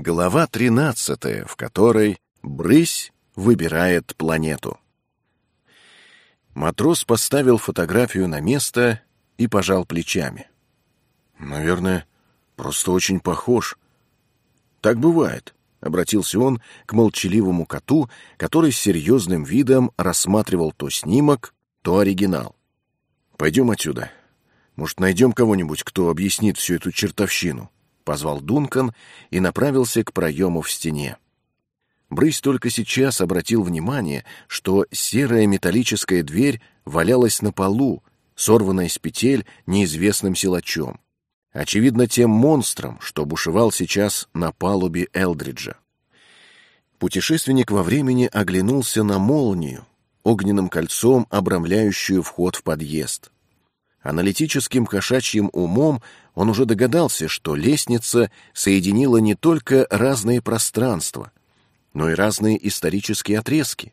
Глава 13, в которой Брысь выбирает планету. Матрос поставил фотографию на место и пожал плечами. «Наверное, просто очень похож. Так бывает», — обратился он к молчаливому коту, который с серьезным видом рассматривал то снимок, то оригинал. «Пойдем отсюда. Может, найдем кого-нибудь, кто объяснит всю эту чертовщину?» Позвал Дункан и направился к проему в стене. Брысь только сейчас обратил внимание, что серая металлическая дверь валялась на полу, сорванная с петель неизвестным силачом. Очевидно, тем монстром, что бушевал сейчас на палубе Элдриджа. Путешественник во времени оглянулся на молнию, огненным кольцом обрамляющую вход в подъезд. Аналитическим кошачьим умом он уже догадался, что лестница соединила не только разные пространства, но и разные исторические отрезки.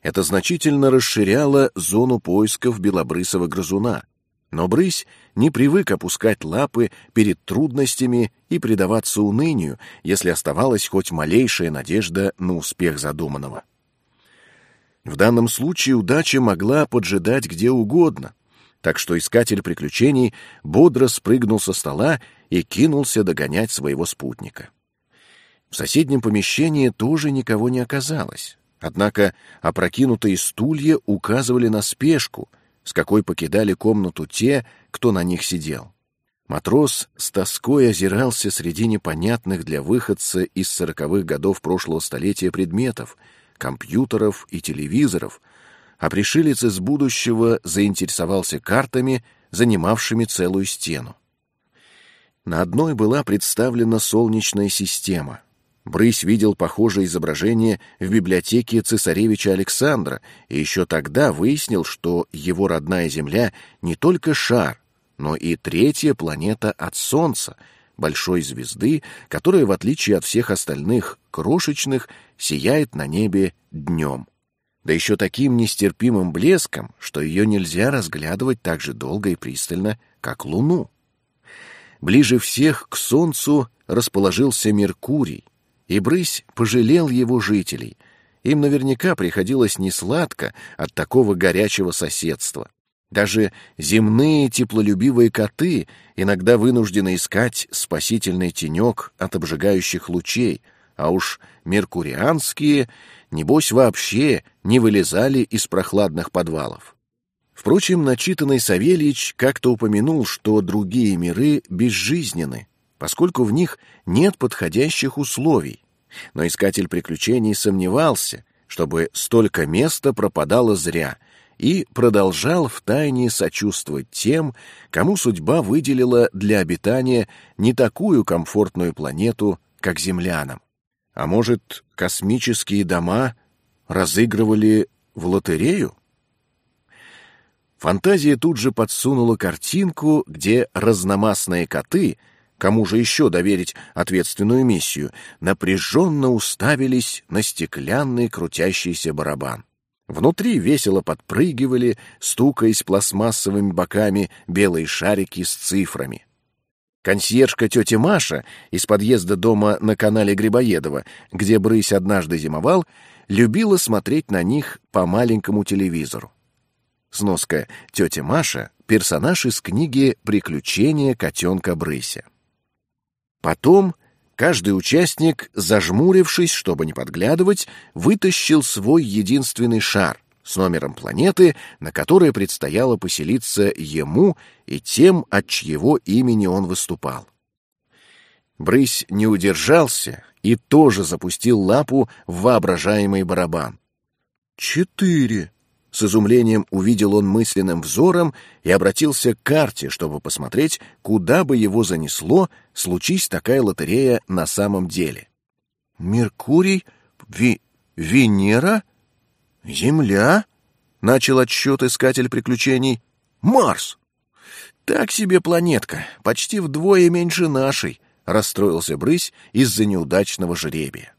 Это значительно расширяло зону поисков белобрысого грызуна. Но брысь не привык опускать лапы перед трудностями и предаваться унынию, если оставалась хоть малейшая надежда на успех задуманного. В данном случае удача могла поджидать где угодно — так что искатель приключений бодро спрыгнул со стола и кинулся догонять своего спутника. В соседнем помещении тоже никого не оказалось, однако опрокинутые стулья указывали на спешку, с какой покидали комнату те, кто на них сидел. Матрос с тоской озирался среди непонятных для выходца из сороковых годов прошлого столетия предметов, компьютеров и телевизоров — а пришелец из будущего заинтересовался картами, занимавшими целую стену. На одной была представлена Солнечная система. Брысь видел похожее изображение в библиотеке цесаревича Александра и еще тогда выяснил, что его родная Земля не только шар, но и третья планета от Солнца, большой звезды, которая, в отличие от всех остальных крошечных, сияет на небе днем да еще таким нестерпимым блеском, что ее нельзя разглядывать так же долго и пристально, как Луну. Ближе всех к Солнцу расположился Меркурий, и Брысь пожалел его жителей. Им наверняка приходилось несладко от такого горячего соседства. Даже земные теплолюбивые коты иногда вынуждены искать спасительный тенек от обжигающих лучей, а уж меркурианские небось, вообще не вылезали из прохладных подвалов. Впрочем, начитанный Савельич как-то упомянул, что другие миры безжизненны, поскольку в них нет подходящих условий. Но искатель приключений сомневался, чтобы столько места пропадало зря, и продолжал втайне сочувствовать тем, кому судьба выделила для обитания не такую комфортную планету, как землянам. А может, космические дома разыгрывали в лотерею? Фантазия тут же подсунула картинку, где разномастные коты, кому же еще доверить ответственную миссию, напряженно уставились на стеклянный крутящийся барабан. Внутри весело подпрыгивали, стукаясь пластмассовыми боками белые шарики с цифрами. Консьержка тетя Маша из подъезда дома на канале Грибоедова, где Брысь однажды зимовал, любила смотреть на них по маленькому телевизору. Сноска «Тетя Маша» — персонаж из книги «Приключения котенка Брыся». Потом каждый участник, зажмурившись, чтобы не подглядывать, вытащил свой единственный шар, с номером планеты, на которой предстояло поселиться ему и тем, от чьего имени он выступал. Брысь не удержался и тоже запустил лапу в воображаемый барабан. «Четыре!» С изумлением увидел он мысленным взором и обратился к карте, чтобы посмотреть, куда бы его занесло, случись такая лотерея на самом деле. «Меркурий? Ви... Венера?» «Земля?» — начал отсчет искатель приключений. «Марс!» «Так себе планетка, почти вдвое меньше нашей», — расстроился Брысь из-за неудачного жребия.